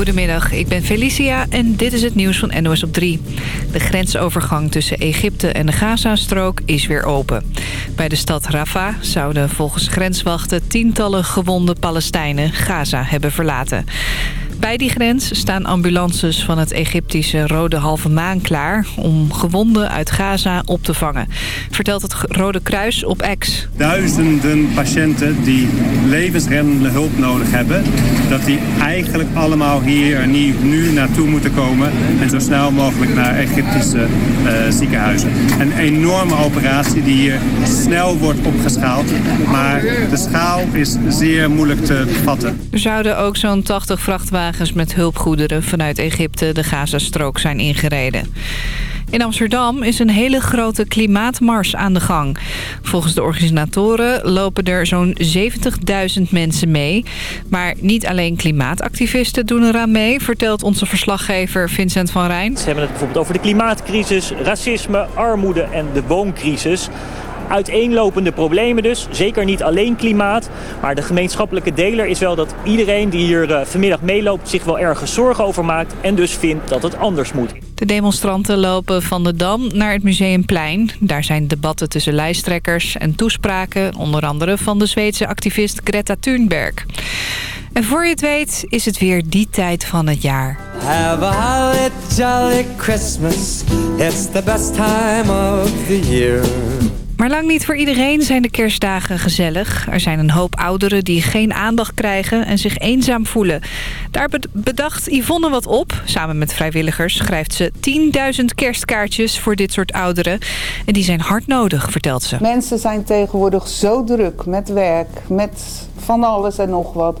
Goedemiddag, ik ben Felicia en dit is het nieuws van NOS op 3. De grensovergang tussen Egypte en de Gazastrook is weer open. Bij de stad Rafah zouden volgens grenswachten tientallen gewonde Palestijnen Gaza hebben verlaten. Bij die grens staan ambulances van het Egyptische Rode Halve Maan klaar... om gewonden uit Gaza op te vangen, vertelt het Rode Kruis op X. Duizenden patiënten die levensreddende hulp nodig hebben... dat die eigenlijk allemaal hier nu, nu naartoe moeten komen... en zo snel mogelijk naar Egyptische uh, ziekenhuizen. Een enorme operatie die hier snel wordt opgeschaald... maar de schaal is zeer moeilijk te vatten. Er zouden ook zo'n 80 vrachtwagens met hulpgoederen vanuit Egypte de Gazastrook zijn ingereden. In Amsterdam is een hele grote klimaatmars aan de gang. Volgens de organisatoren lopen er zo'n 70.000 mensen mee. Maar niet alleen klimaatactivisten doen eraan mee... vertelt onze verslaggever Vincent van Rijn. Ze hebben het bijvoorbeeld over de klimaatcrisis, racisme, armoede en de wooncrisis uiteenlopende problemen dus. Zeker niet alleen klimaat. Maar de gemeenschappelijke deler is wel dat iedereen die hier uh, vanmiddag meeloopt... zich wel ergens zorgen over maakt en dus vindt dat het anders moet. De demonstranten lopen van de Dam naar het Museumplein. Daar zijn debatten tussen lijsttrekkers en toespraken... onder andere van de Zweedse activist Greta Thunberg. En voor je het weet is het weer die tijd van het jaar. Have a holly jolly Christmas. It's the best time of the year. Maar lang niet voor iedereen zijn de kerstdagen gezellig. Er zijn een hoop ouderen die geen aandacht krijgen en zich eenzaam voelen. Daar bedacht Yvonne wat op. Samen met vrijwilligers schrijft ze 10.000 kerstkaartjes voor dit soort ouderen. En die zijn hard nodig, vertelt ze. Mensen zijn tegenwoordig zo druk met werk, met van alles en nog wat...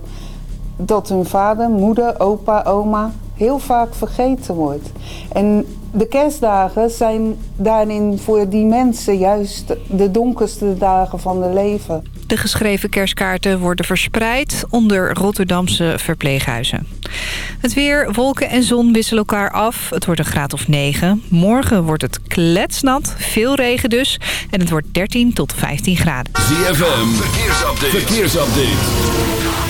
dat hun vader, moeder, opa, oma heel vaak vergeten wordt. En de kerstdagen zijn daarin voor die mensen juist de donkerste dagen van hun leven. De geschreven kerstkaarten worden verspreid onder Rotterdamse verpleeghuizen. Het weer, wolken en zon wisselen elkaar af. Het wordt een graad of 9. Morgen wordt het kletsnat, veel regen dus. En het wordt 13 tot 15 graden. ZFM, verkeersupdate. verkeersupdate.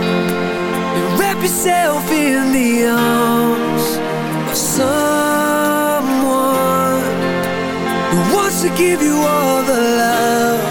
yourself in the arms of someone who wants to give you all the love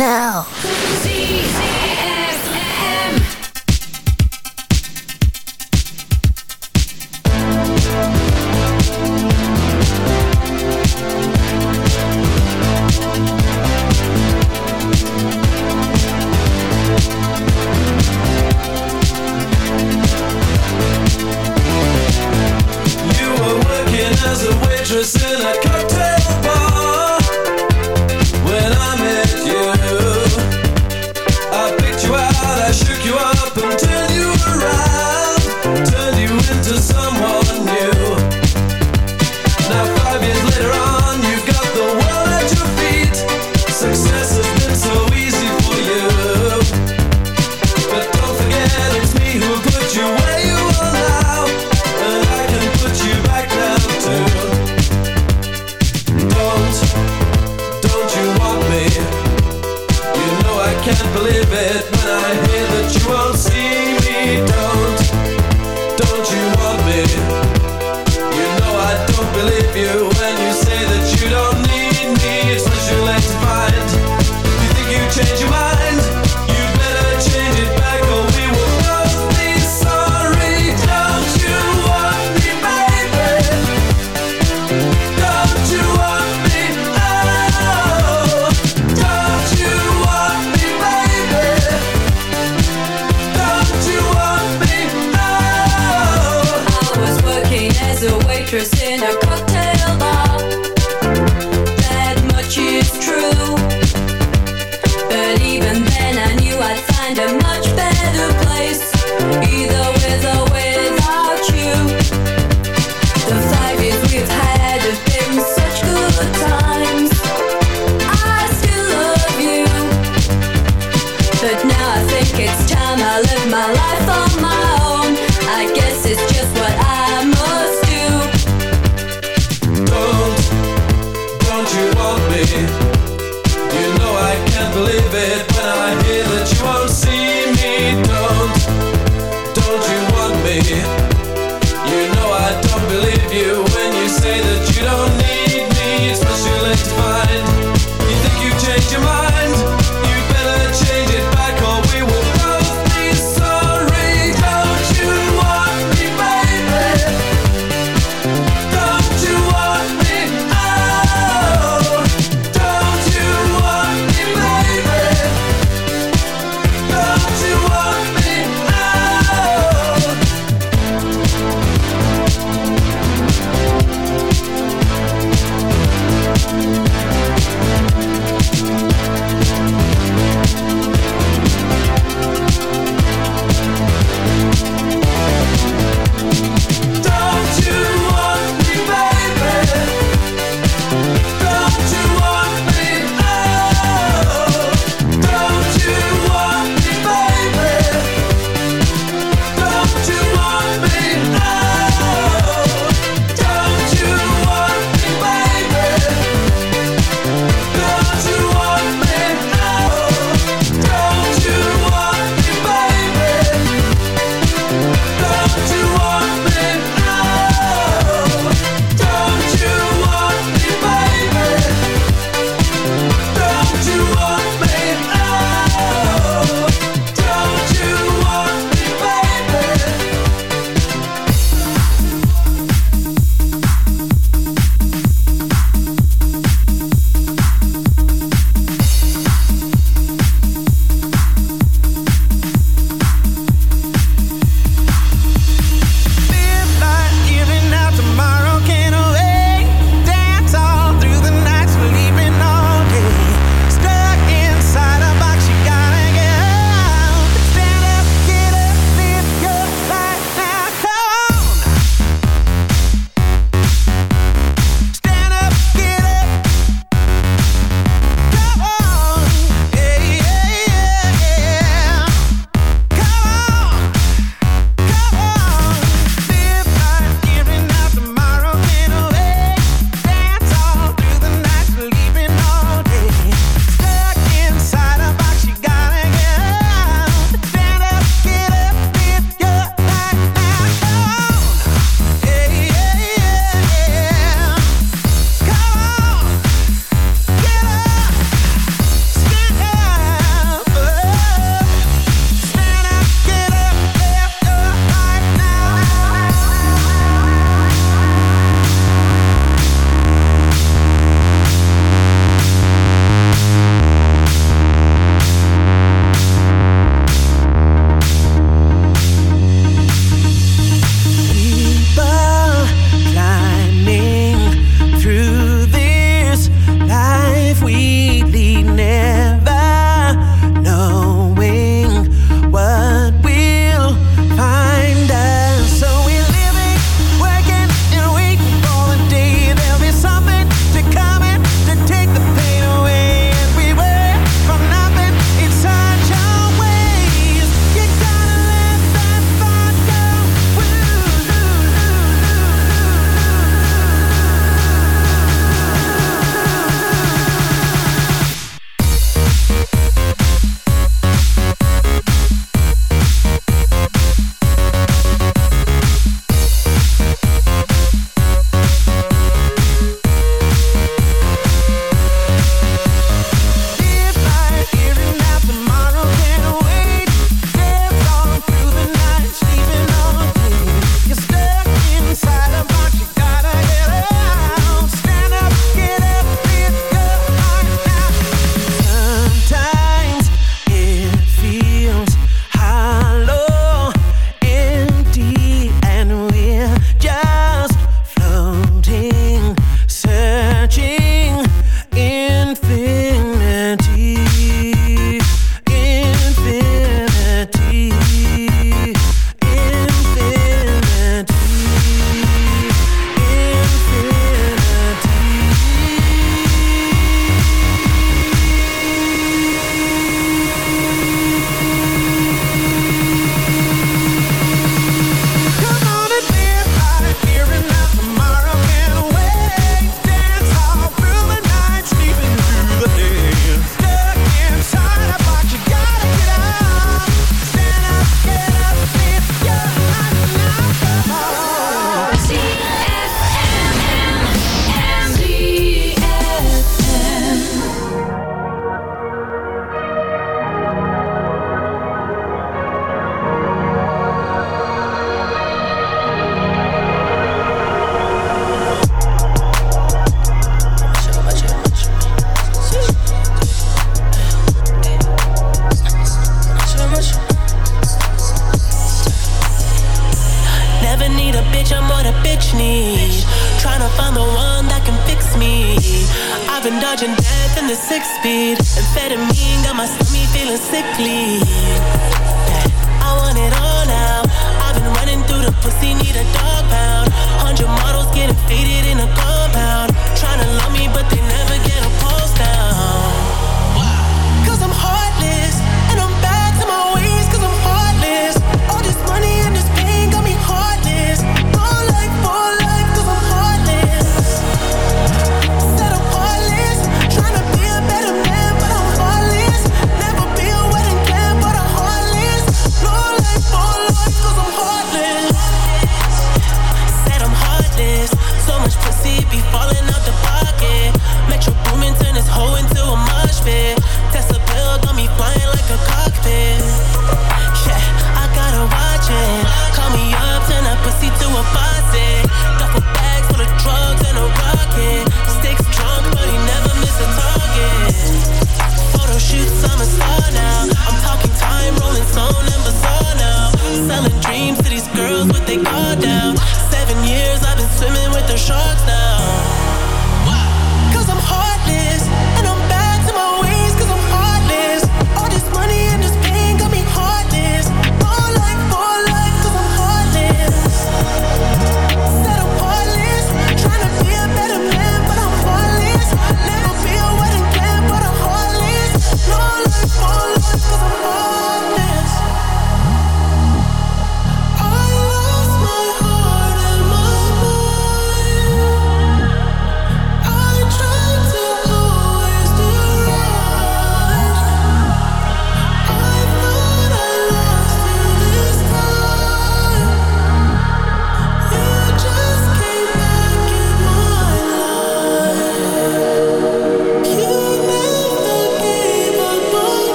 now. someone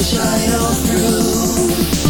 will shine all through.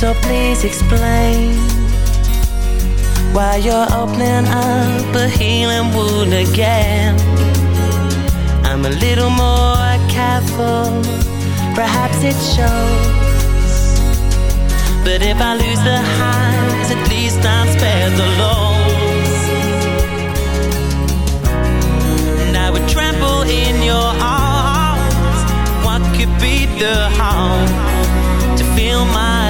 So please explain why you're opening up a healing wound again. I'm a little more careful, perhaps it shows. But if I lose the highs, at least I'm spared the lows. And I would trample in your arms. What could be the harm to feel my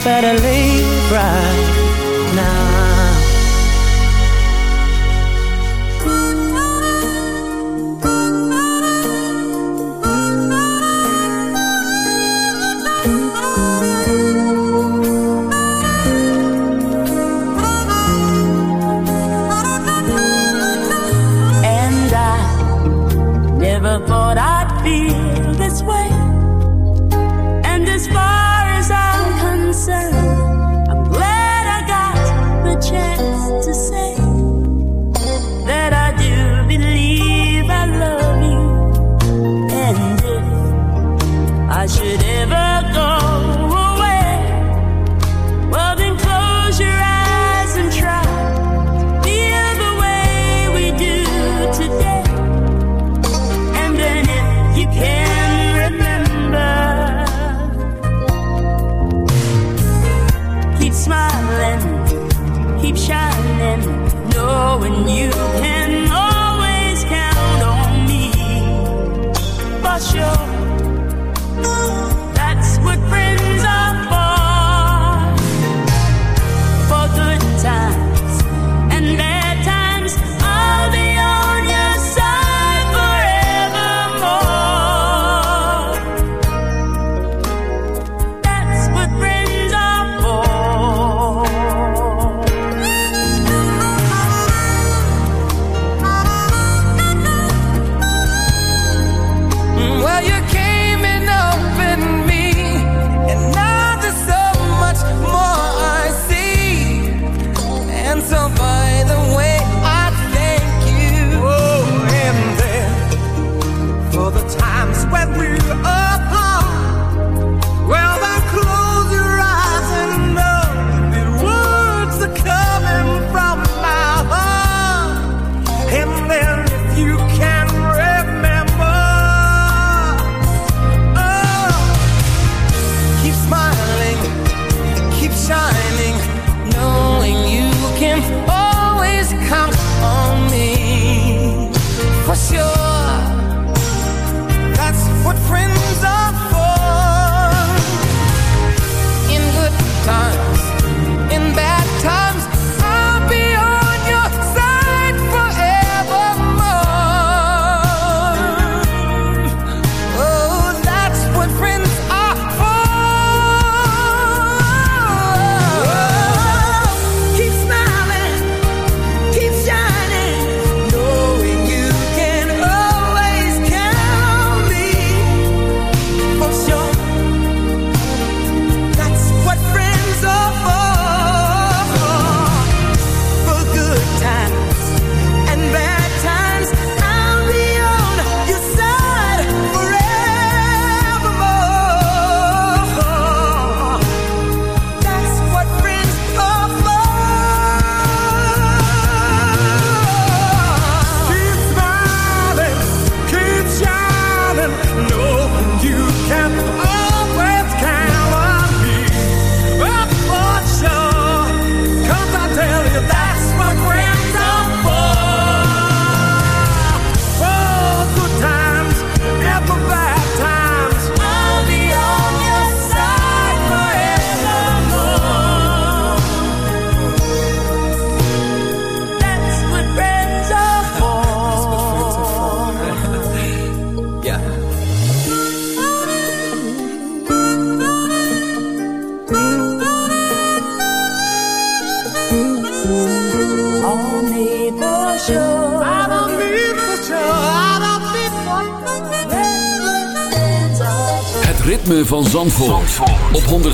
better leave.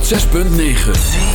106.9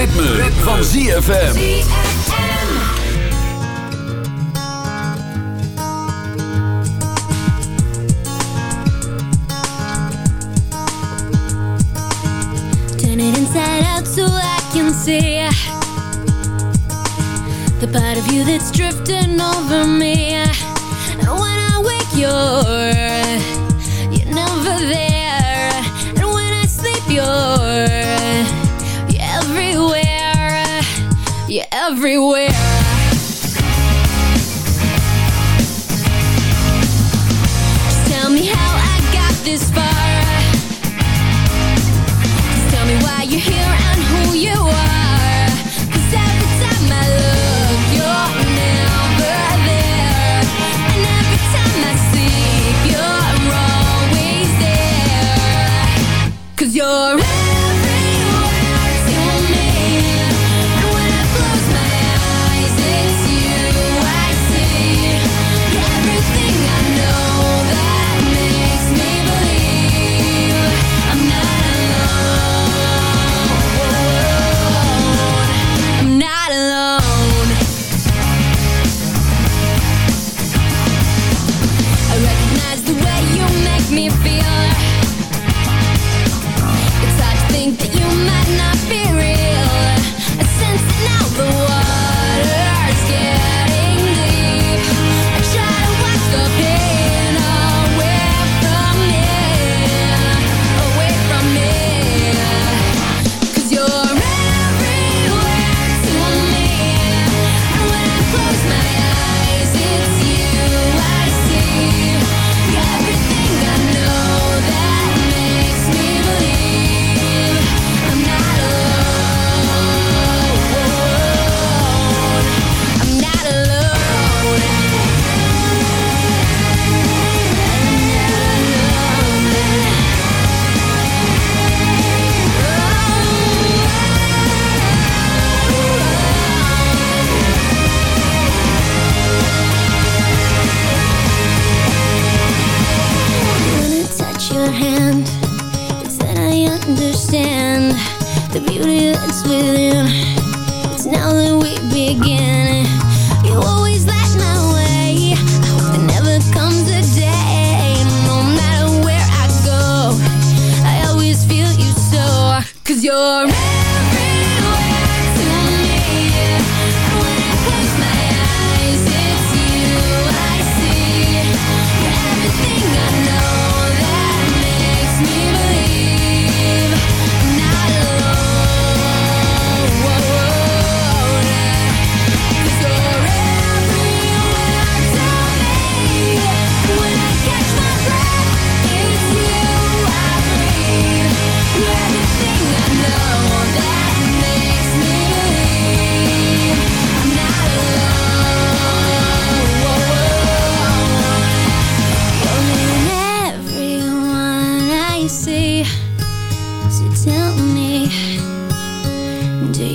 ritme, ritme. van ZFM. Turn it inside out so I can see the part of you that's drifting over me. And when I wake, you're everywhere.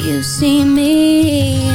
You see me?